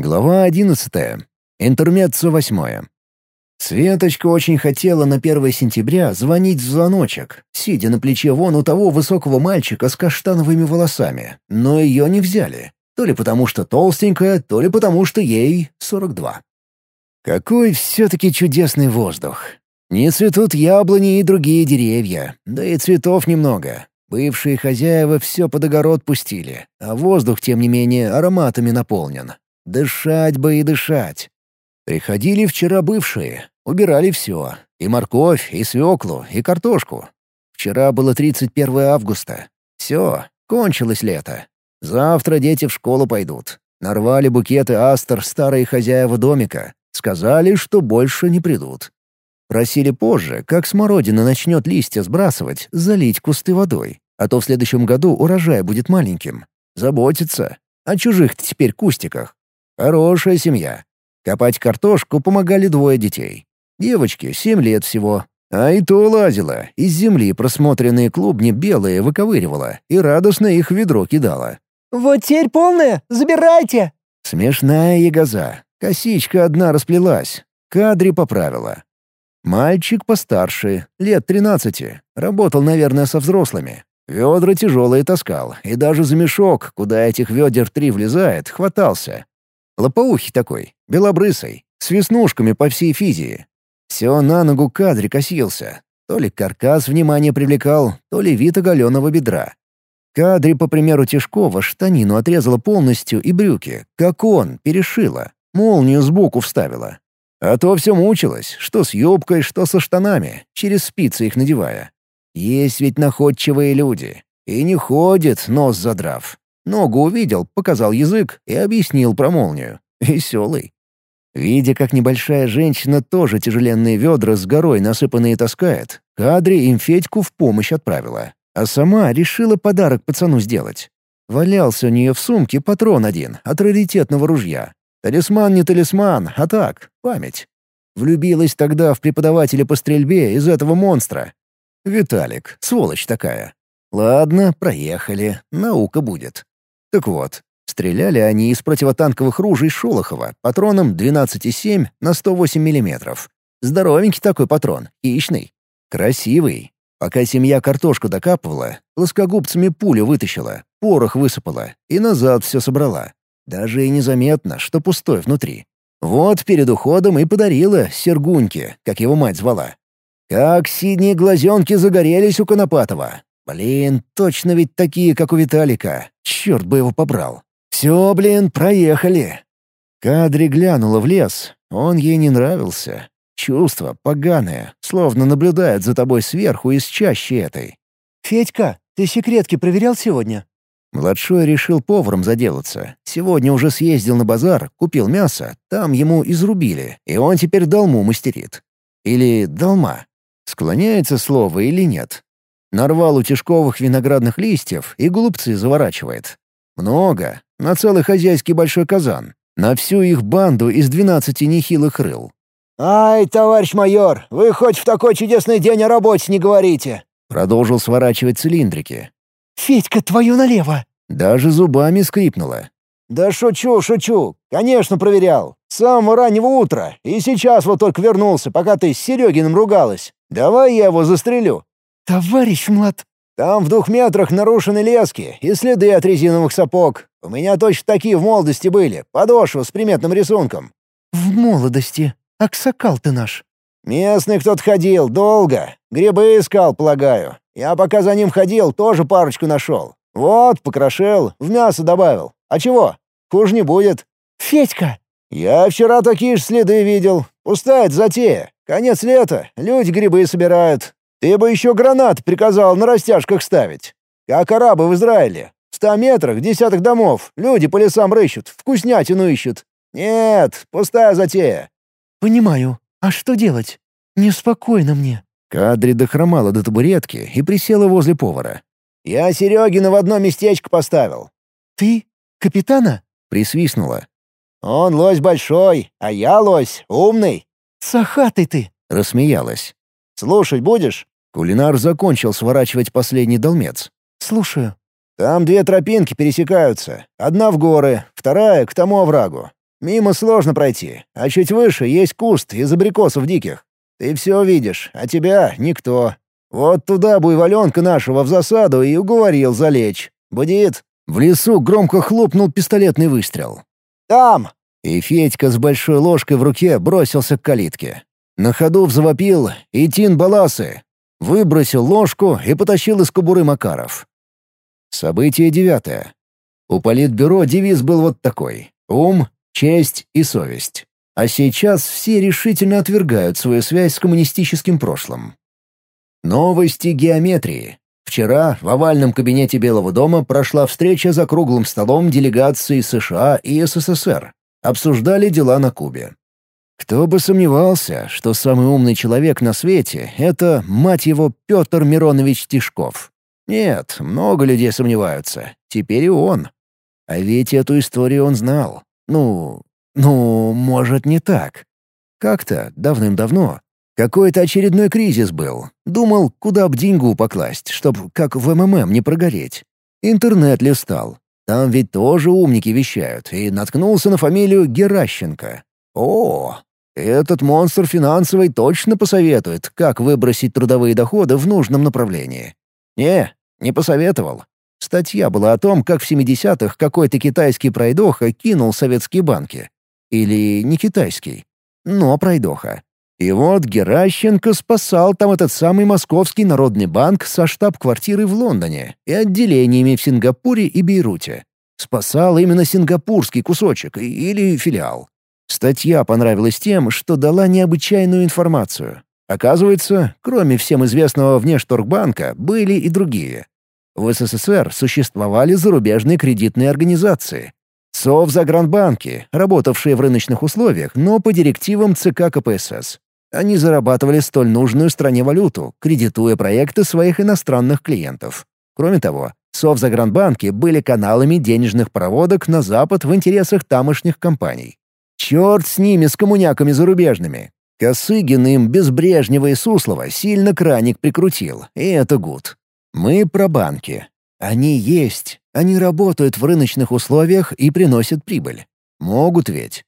Глава одиннадцатая. Интермеццо восьмое. Светочка очень хотела на 1 сентября звонить в звоночек, сидя на плече вон у того высокого мальчика с каштановыми волосами, но ее не взяли. То ли потому, что толстенькая, то ли потому, что ей 42. Какой все-таки чудесный воздух. Не цветут яблони и другие деревья, да и цветов немного. Бывшие хозяева все под огород пустили, а воздух, тем не менее, ароматами наполнен. Дышать бы и дышать. Приходили вчера бывшие, убирали все. И морковь, и свеклу, и картошку. Вчера было 31 августа. Все, кончилось лето. Завтра дети в школу пойдут. Нарвали букеты астр старые хозяева домика. Сказали, что больше не придут. Просили позже, как смородина начнет листья сбрасывать, залить кусты водой. А то в следующем году урожай будет маленьким. Заботиться. О чужих теперь кустиках. Хорошая семья. Копать картошку помогали двое детей. Девочке семь лет всего. А и то лазила, из земли просмотренные клубни белые выковыривала и радостно их в ведро кидала. «Вот теперь полная, забирайте!» Смешная ягоза. Косичка одна расплелась. Кадри поправила. Мальчик постарше, лет тринадцати. Работал, наверное, со взрослыми. Ведра тяжелые таскал, и даже за мешок, куда этих ведер три влезает, хватался. Лопоухий такой, белобрысый, с веснушками по всей физии. Все на ногу кадре косился. То ли каркас внимание привлекал, то ли вид оголенного бедра. Кадри, по примеру Тишкова, штанину отрезала полностью и брюки, как он, перешила. Молнию сбоку вставила. А то все мучилось, что с юбкой, что со штанами, через спицы их надевая. Есть ведь находчивые люди. И не ходит, нос задрав. Ногу увидел, показал язык и объяснил про молнию. Веселый. Видя, как небольшая женщина тоже тяжеленные ведра с горой насыпанные таскает, Кадри им Федьку в помощь отправила. А сама решила подарок пацану сделать. Валялся у нее в сумке патрон один от раритетного ружья. Талисман не талисман, а так, память. Влюбилась тогда в преподавателя по стрельбе из этого монстра. Виталик, сволочь такая. Ладно, проехали, наука будет. Так вот, стреляли они из противотанковых ружей Шолохова патроном 12,7 на 108 мм. Здоровенький такой патрон, хищный. Красивый. Пока семья картошку докапывала, плоскогубцами пулю вытащила, порох высыпала и назад все собрала. Даже и незаметно, что пустой внутри. Вот перед уходом и подарила Сергуньке, как его мать звала. Как синие глазенки загорелись у Конопатова. Блин, точно ведь такие, как у Виталика. Черт бы его побрал. Все, блин, проехали. Кадри глянула в лес. Он ей не нравился. Чувство поганое, словно наблюдает за тобой сверху из чащи этой. «Федька, ты секретки проверял сегодня?» Младшой решил поваром заделаться. Сегодня уже съездил на базар, купил мясо, там ему изрубили, и он теперь долму мастерит. Или долма. Склоняется слово или нет? Нарвал у Тишковых виноградных листьев и голубцы заворачивает. Много. На целый хозяйский большой казан. На всю их банду из двенадцати нехилых рыл. «Ай, товарищ майор, вы хоть в такой чудесный день о работе не говорите!» Продолжил сворачивать цилиндрики. «Федька, твою налево!» Даже зубами скрипнула. «Да шучу, шучу. Конечно, проверял. С самого раннего утра. И сейчас вот только вернулся, пока ты с Серегиным ругалась. Давай я его застрелю. «Товарищ Млад...» «Там в двух метрах нарушены лески и следы от резиновых сапог. У меня точно такие в молодости были. Подошва с приметным рисунком». «В молодости. Аксакал ты наш». «Местный кто-то ходил, долго. Грибы искал, полагаю. Я пока за ним ходил, тоже парочку нашел. Вот, покрошил, в мясо добавил. А чего? Хуже не будет». «Федька!» «Я вчера такие же следы видел. Пустая затея. Конец лета, люди грибы собирают. Ты бы еще гранат приказал на растяжках ставить. Как арабы в Израиле. В ста метрах десяток домов. Люди по лесам рыщут, вкуснятину ищут. Нет, пустая затея. Понимаю. А что делать? Неспокойно мне. Кадри дохромала до табуретки и присела возле повара. «Я Серегина в одно местечко поставил». «Ты? Капитана?» — присвистнула. «Он лось большой, а я лось умный». «Сахатый ты!» — рассмеялась. «Слушать будешь?» Кулинар закончил сворачивать последний долмец. «Слушаю». «Там две тропинки пересекаются. Одна в горы, вторая — к тому оврагу. Мимо сложно пройти, а чуть выше есть куст из абрикосов диких. Ты все видишь, а тебя — никто. Вот туда буйволенка нашего в засаду и уговорил залечь. Будет?» В лесу громко хлопнул пистолетный выстрел. «Там!» И Федька с большой ложкой в руке бросился к калитке. На ходу взавопил «Итин Баласы!» Выбросил ложку и потащил из кобуры Макаров. Событие девятое. У политбюро девиз был вот такой — ум, честь и совесть. А сейчас все решительно отвергают свою связь с коммунистическим прошлым. Новости геометрии. Вчера в овальном кабинете Белого дома прошла встреча за круглым столом делегации США и СССР. Обсуждали дела на Кубе. Кто бы сомневался, что самый умный человек на свете — это, мать его, Петр Миронович Тишков. Нет, много людей сомневаются. Теперь и он. А ведь эту историю он знал. Ну, ну, может, не так. Как-то, давным-давно, какой-то очередной кризис был. Думал, куда б деньгу покласть, чтоб как в МММ не прогореть. Интернет листал. Там ведь тоже умники вещают, и наткнулся на фамилию Геращенко. О, этот монстр финансовый точно посоветует, как выбросить трудовые доходы в нужном направлении. Не, не посоветовал. Статья была о том, как в 70-х какой-то китайский пройдоха кинул советские банки. Или не китайский, но пройдоха. И вот Геращенко спасал там этот самый Московский народный банк со штаб-квартирой в Лондоне и отделениями в Сингапуре и Бейруте. Спасал именно сингапурский кусочек или филиал. Статья понравилась тем, что дала необычайную информацию. Оказывается, кроме всем известного внешторгбанка, были и другие. В СССР существовали зарубежные кредитные организации. Совзагранбанки, работавшие в рыночных условиях, но по директивам ЦК КПСС. Они зарабатывали столь нужную стране валюту, кредитуя проекты своих иностранных клиентов. Кроме того, совзагранбанки были каналами денежных проводок на Запад в интересах тамошних компаний. Черт с ними, с коммуняками зарубежными. Косыгин им без Брежнева и Суслова сильно краник прикрутил, и это гуд. Мы про банки. Они есть, они работают в рыночных условиях и приносят прибыль. Могут ведь.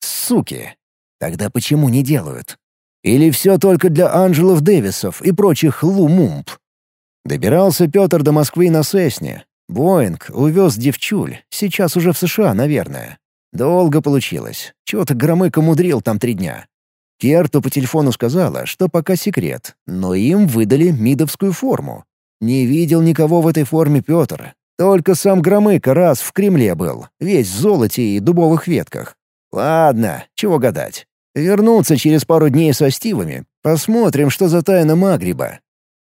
Суки. Тогда почему не делают? Или все только для Анджелов Дэвисов и прочих Лу-Мумп? Добирался Петр до Москвы на Сесне. Боинг увез девчуль, сейчас уже в США, наверное. Долго получилось. Чего-то Громыко мудрил там три дня. Керту по телефону сказала, что пока секрет, но им выдали мидовскую форму. Не видел никого в этой форме Петр. Только сам Громыко раз в Кремле был, весь в золоте и дубовых ветках. Ладно, чего гадать. Вернуться через пару дней со Стивами, посмотрим, что за тайна Магриба.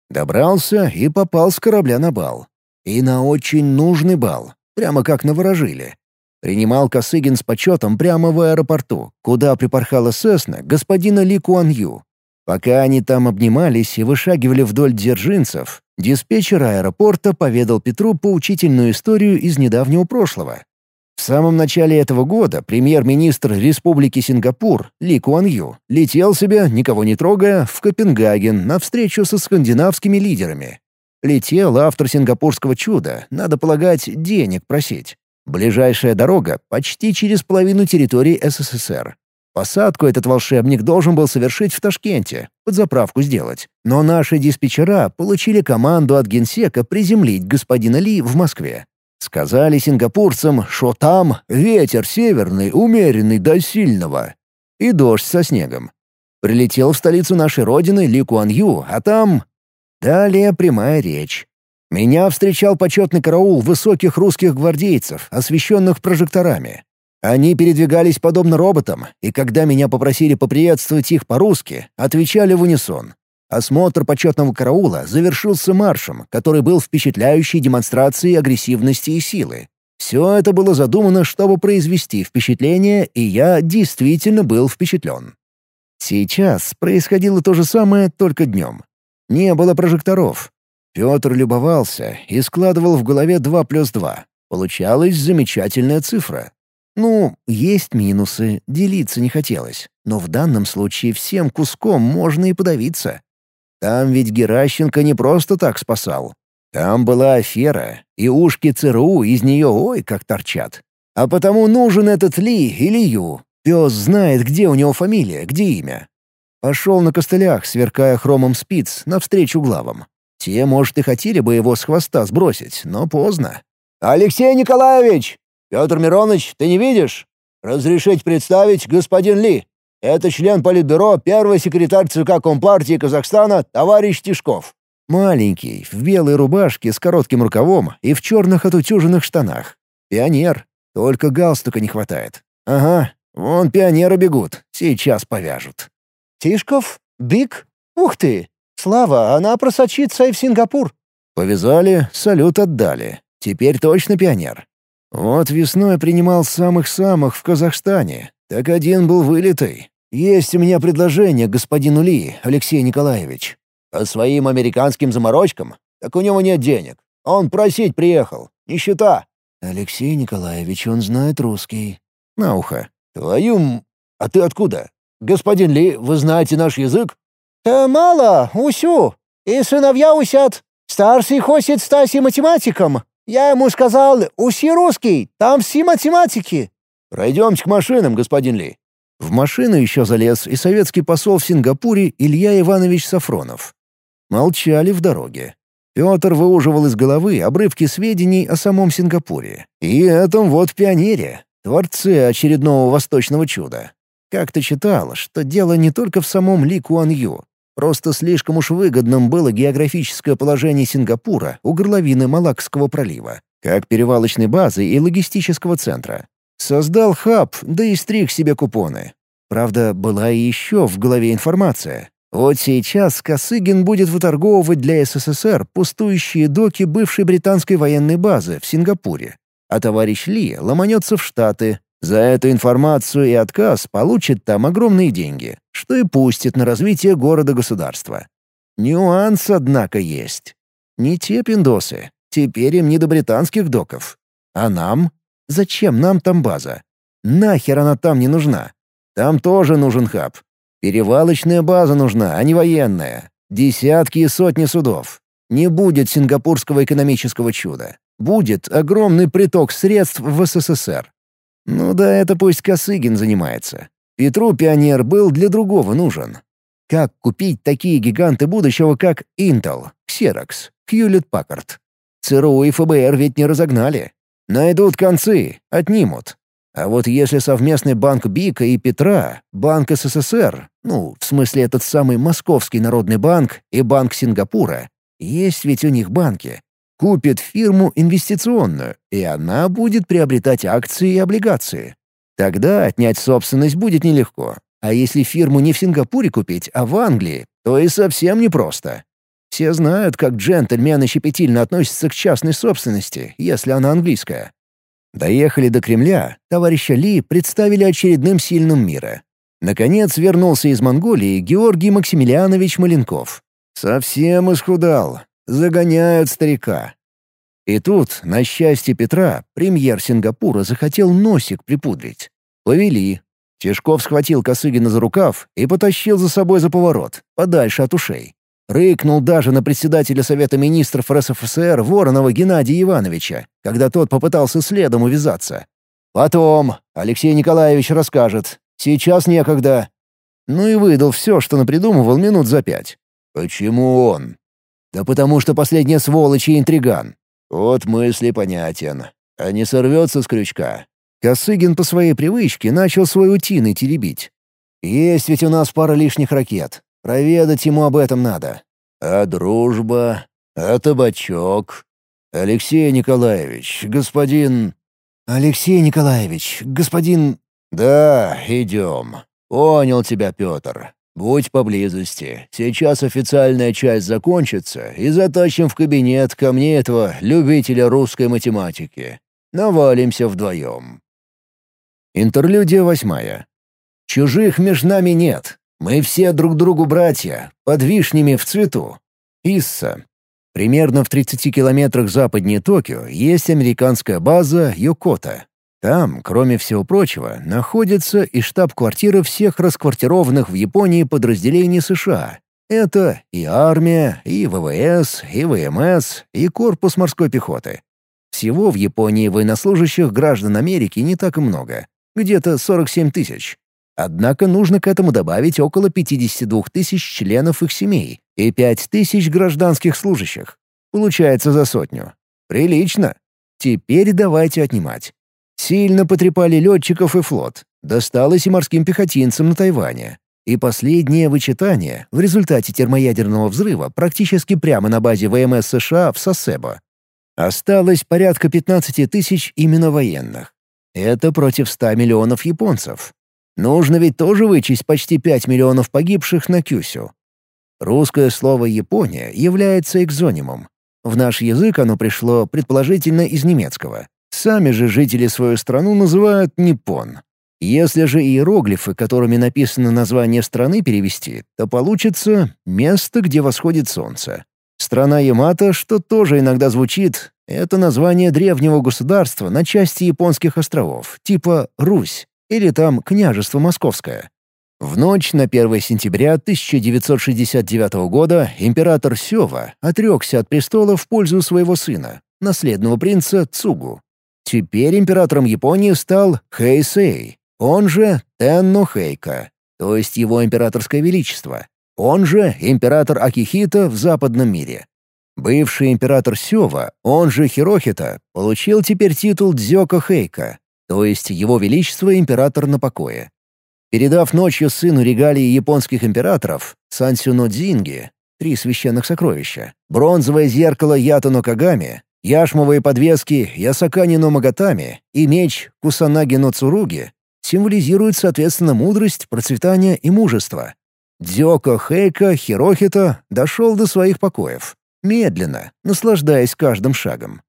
Добрался и попал с корабля на бал. И на очень нужный бал, прямо как наворожили. Принимал Косыгин с почетом прямо в аэропорту, куда припорхала Сесна господина Ли Куан Ю. Пока они там обнимались и вышагивали вдоль дзержинцев, диспетчер аэропорта поведал Петру поучительную историю из недавнего прошлого. В самом начале этого года премьер-министр Республики Сингапур Ли Куан Ю летел себе, никого не трогая, в Копенгаген на встречу со скандинавскими лидерами. Летел автор сингапурского чуда, надо полагать, денег просить. Ближайшая дорога почти через половину территории СССР. Посадку этот волшебник должен был совершить в Ташкенте, под заправку сделать. Но наши диспетчера получили команду от генсека приземлить господина Ли в Москве. Сказали сингапурцам, что там ветер северный, умеренный до сильного. И дождь со снегом. Прилетел в столицу нашей родины Ли Куан Ю, а там... Далее прямая речь. Меня встречал почетный караул высоких русских гвардейцев, освещенных прожекторами. Они передвигались подобно роботам, и когда меня попросили поприветствовать их по-русски, отвечали в унисон. Осмотр почетного караула завершился маршем, который был впечатляющей демонстрацией агрессивности и силы. Все это было задумано, чтобы произвести впечатление, и я действительно был впечатлен. Сейчас происходило то же самое, только днем. Не было прожекторов. Петр любовался и складывал в голове 2 плюс 2. Получалась замечательная цифра. Ну, есть минусы, делиться не хотелось. Но в данном случае всем куском можно и подавиться. Там ведь Геращенко не просто так спасал. Там была афера, и ушки ЦРУ из нее ой как торчат. А потому нужен этот Ли или Ю. Пес знает, где у него фамилия, где имя. Пошел на костылях, сверкая хромом спиц, навстречу главам. Те, может, и хотели бы его с хвоста сбросить, но поздно. «Алексей Николаевич! Петр Миронович, ты не видишь? Разрешить представить господин Ли. Это член Политбюро, первый секретарь ЦК Компартии Казахстана, товарищ Тишков». Маленький, в белой рубашке с коротким рукавом и в черных отутюженных штанах. Пионер. Только галстука не хватает. Ага, вон пионеры бегут. Сейчас повяжут. «Тишков? Биг? Ух ты! Слава, она просочится и в Сингапур!» Повязали, салют отдали. Теперь точно пионер. Вот весной принимал самых-самых в Казахстане. Так один был вылитый. Есть у меня предложение господину Ли, Алексей Николаевич. По своим американским заморочкам? Так у него нет денег. Он просить приехал. Нищета. Алексей Николаевич, он знает русский. На ухо. Твою... А ты откуда? Господин Ли, вы знаете наш язык? «Да мало, усю. И сыновья усят. Старший хочет стать и математиком. Я ему сказал, уси русский, там все математики». «Пройдемте к машинам, господин Ли». В машину еще залез и советский посол в Сингапуре Илья Иванович Сафронов. Молчали в дороге. Петр выуживал из головы обрывки сведений о самом Сингапуре. И этом вот пионере, творце очередного восточного чуда. Как-то читал, что дело не только в самом Ли Куан Ю. Просто слишком уж выгодным было географическое положение Сингапура у горловины Малакского пролива, как перевалочной базы и логистического центра. Создал хаб, да и стриг себе купоны. Правда, была и еще в голове информация. Вот сейчас Косыгин будет выторговывать для СССР пустующие доки бывшей британской военной базы в Сингапуре, а товарищ Ли ломанется в Штаты, за эту информацию и отказ получит там огромные деньги, что и пустит на развитие города-государства. Нюанс, однако, есть. Не те пиндосы. Теперь им не до британских доков. А нам? Зачем нам там база? Нахер она там не нужна? Там тоже нужен хаб. Перевалочная база нужна, а не военная. Десятки и сотни судов. Не будет сингапурского экономического чуда. Будет огромный приток средств в СССР. Ну да, это пусть Косыгин занимается. Петру пионер был для другого нужен. Как купить такие гиганты будущего, как Intel, Xerox, Hewlett-Packard? ЦРУ и ФБР ведь не разогнали. Найдут концы, отнимут. А вот если совместный банк Бика и Петра, Банк СССР, ну, в смысле этот самый Московский народный банк и Банк Сингапура, есть ведь у них банки, Купит фирму инвестиционную, и она будет приобретать акции и облигации. Тогда отнять собственность будет нелегко. А если фирму не в Сингапуре купить, а в Англии, то и совсем непросто. Все знают, как джентльмены щепетильно относятся к частной собственности, если она английская. Доехали до Кремля, товарища Ли представили очередным сильным мира. Наконец вернулся из Монголии Георгий Максимилианович Маленков. Совсем исхудал, Загоняют старика. И тут, на счастье Петра, премьер Сингапура захотел носик припудрить. Повели. Тишков схватил Косыгина за рукав и потащил за собой за поворот, подальше от ушей. Рыкнул даже на председателя Совета министров РСФСР Воронова Геннадия Ивановича, когда тот попытался следом увязаться. «Потом. Алексей Николаевич расскажет. Сейчас некогда». Ну и выдал все, что напридумывал минут за пять. «Почему он?» Да потому что последняя сволочь и интриган. Вот мысли понятен. А не сорвется с крючка. Косыгин по своей привычке начал свой утиной теребить. Есть ведь у нас пара лишних ракет. Проведать ему об этом надо. А дружба? А табачок? Алексей Николаевич, господин... Алексей Николаевич, господин... Да, идем. Понял тебя, Петр. «Будь поблизости. Сейчас официальная часть закончится, и затащим в кабинет ко мне этого любителя русской математики. Навалимся вдвоем». Интерлюдия восьмая. «Чужих между нами нет. Мы все друг другу братья, под вишнями в цвету». Исса. Примерно в 30 километрах западнее Токио есть американская база Йокота. Там, кроме всего прочего, находится и штаб-квартира всех расквартированных в Японии подразделений США. Это и армия, и ВВС, и ВМС, и корпус морской пехоты. Всего в Японии военнослужащих граждан Америки не так и много. Где-то 47 тысяч. Однако нужно к этому добавить около 52 тысяч членов их семей и 5 тысяч гражданских служащих. Получается за сотню. Прилично. Теперь давайте отнимать. Сильно потрепали летчиков и флот. Досталось и морским пехотинцам на Тайване. И последнее вычитание в результате термоядерного взрыва практически прямо на базе ВМС США в Сосебо. Осталось порядка 15 тысяч именно военных. Это против 100 миллионов японцев. Нужно ведь тоже вычесть почти 5 миллионов погибших на Кюсю. Русское слово «Япония» является экзонимом. В наш язык оно пришло, предположительно, из немецкого. Сами же жители свою страну называют «Ниппон». Если же иероглифы, которыми написано название страны, перевести, то получится «место, где восходит солнце». Страна Ямато, что тоже иногда звучит, это название древнего государства на части японских островов, типа Русь или там Княжество Московское. В ночь на 1 сентября 1969 года император Сёва отрекся от престола в пользу своего сына, наследного принца Цугу. Теперь императором Японии стал Хэйсэй, он же Тенно Хэйка, то есть его императорское величество, он же император Акихита в западном мире. Бывший император Сёва, он же Хирохита, получил теперь титул Дзёка Хэйка, то есть его величество император на покое. Передав ночью сыну регалии японских императоров, Сансюно Дзинги, три священных сокровища, бронзовое зеркало Ятано Кагами, яшмовые подвески Ясакани но Магатами и меч Кусанаги но Цуруги, символизируют, соответственно, мудрость, процветание и мужество. Дзёко Хейка Хирохито дошел до своих покоев. Медленно, наслаждаясь каждым шагом.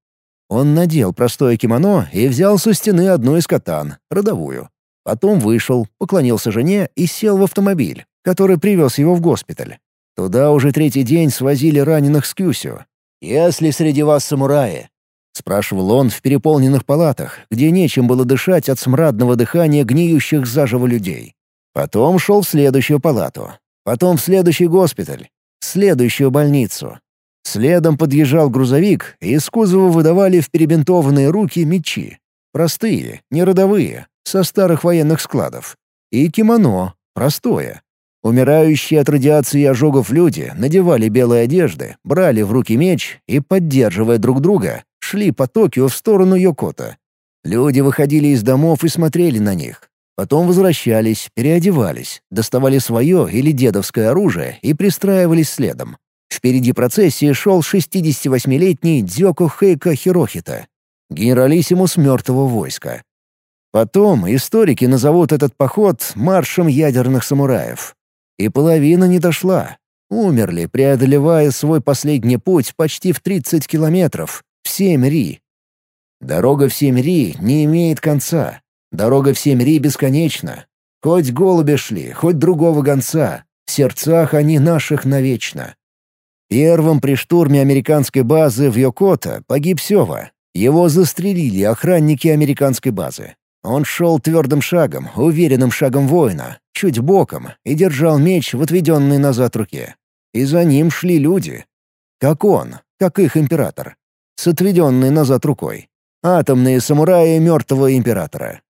Он надел простое кимоно и взял со стены одну из катан, родовую. Потом вышел, поклонился жене и сел в автомобиль, который привез его в госпиталь. Туда уже третий день свозили раненых с Кюсю. «Если среди вас самураи?» — спрашивал он в переполненных палатах, где нечем было дышать от смрадного дыхания гниющих заживо людей. Потом шел в следующую палату. Потом в следующий госпиталь. В следующую больницу. Следом подъезжал грузовик, и из кузова выдавали в перебинтованные руки мечи. Простые, не родовые, со старых военных складов. И кимоно, простое. Умирающие от радиации и ожогов люди надевали белые одежды, брали в руки меч и, поддерживая друг друга, шли по Токио в сторону Йокота. Люди выходили из домов и смотрели на них. Потом возвращались, переодевались, доставали свое или дедовское оружие и пристраивались следом. Впереди процессии шел 68-летний Дзёко Хейка Хирохита, генералиссимус мертвого войска. Потом историки назовут этот поход маршем ядерных самураев. И половина не дошла. Умерли, преодолевая свой последний путь почти в 30 километров, в семь ри. Дорога в семь ри не имеет конца. Дорога в семь ри бесконечна. Хоть голуби шли, хоть другого гонца, в сердцах они наших навечно. Первым при штурме американской базы в Йокото погиб Сева. Его застрелили охранники американской базы. Он шел твердым шагом, уверенным шагом воина, чуть боком, и держал меч в отведенной назад руке. И за ним шли люди. Как он, как их император. С отведенной назад рукой. Атомные самураи мертвого императора.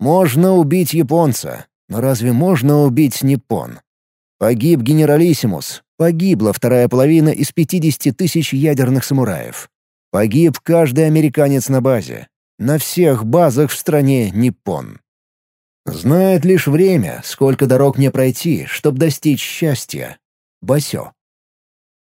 Можно убить японца, но разве можно убить Ниппон? Погиб генералиссимус, погибла вторая половина из 50 тысяч ядерных самураев. Погиб каждый американец на базе, на всех базах в стране Ниппон. Знает лишь время, сколько дорог мне пройти, чтобы достичь счастья. Басё.